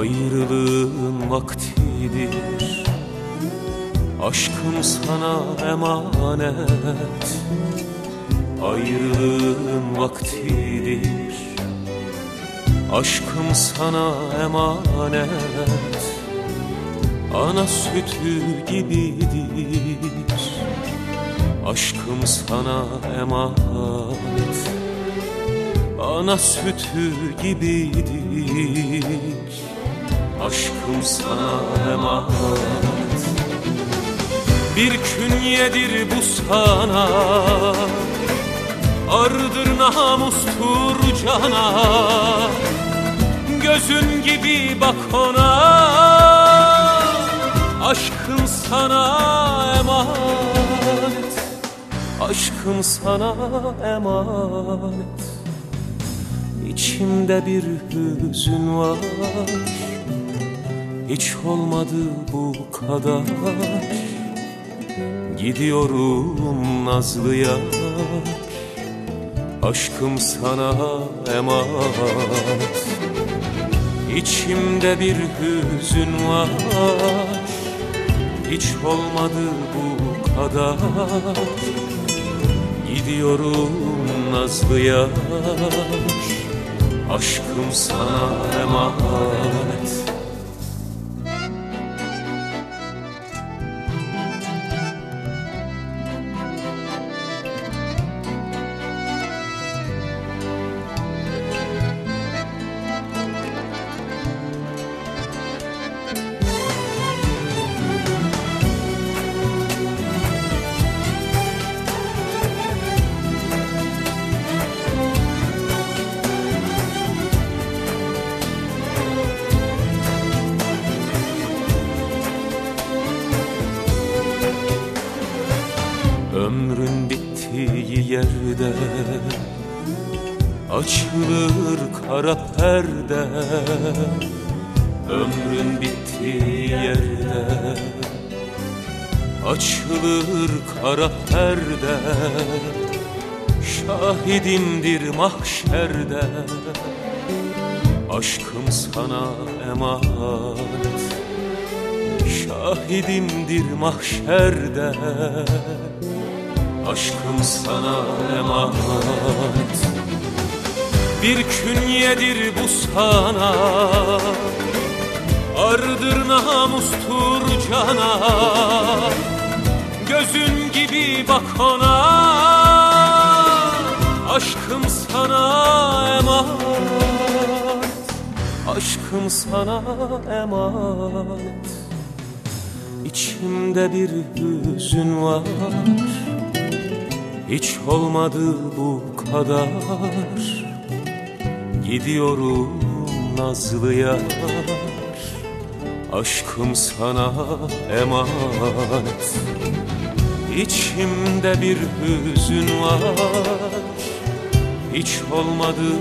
Ayrılığın vaktidir. Aşkım sana emanet. Ayrılığın vaktidir. Aşkım sana emanet. Ana sütü gibidir. Aşkım sana emanet. Ana sütü gibidir Aşkım sana emanet. Bir künyedir bu sana. Ardır namustur cana. Gözün gibi bak ona. Aşkım sana emanet. Aşkım sana emanet. İçimde bir hüzün var Hiç olmadı bu kadar. Gidiyorum nazlı yar Aşkım sana emanet. İçimde bir hüzün var. Hiç olmadı bu kadar. Gidiyorum nazlı yar Aşkım sana emanet Ömrün bittiği yerde Açılır kara perde. Ömrün bittiği yerde Açılır kara perde. Şahidimdir mahşerde. Aşkım sana emanet. Şahidimdir mahşerde Aşkım sana emanet. Bir künyedir bu sana. Ardır namustur cana. Gözün gibi bak ona. Aşkım sana emanet. Aşkım sana emanet. İçimde bir hüzün var hiç olmadı bu kadar. Gidiyorum nazlı yar. Aşkım sana emanet. İçimde bir hüzün var. Hiç olmadı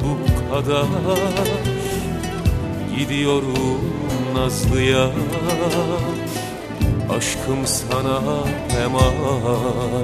bu kadar. Gidiyorum nazlı yar. Aşkım sana emanet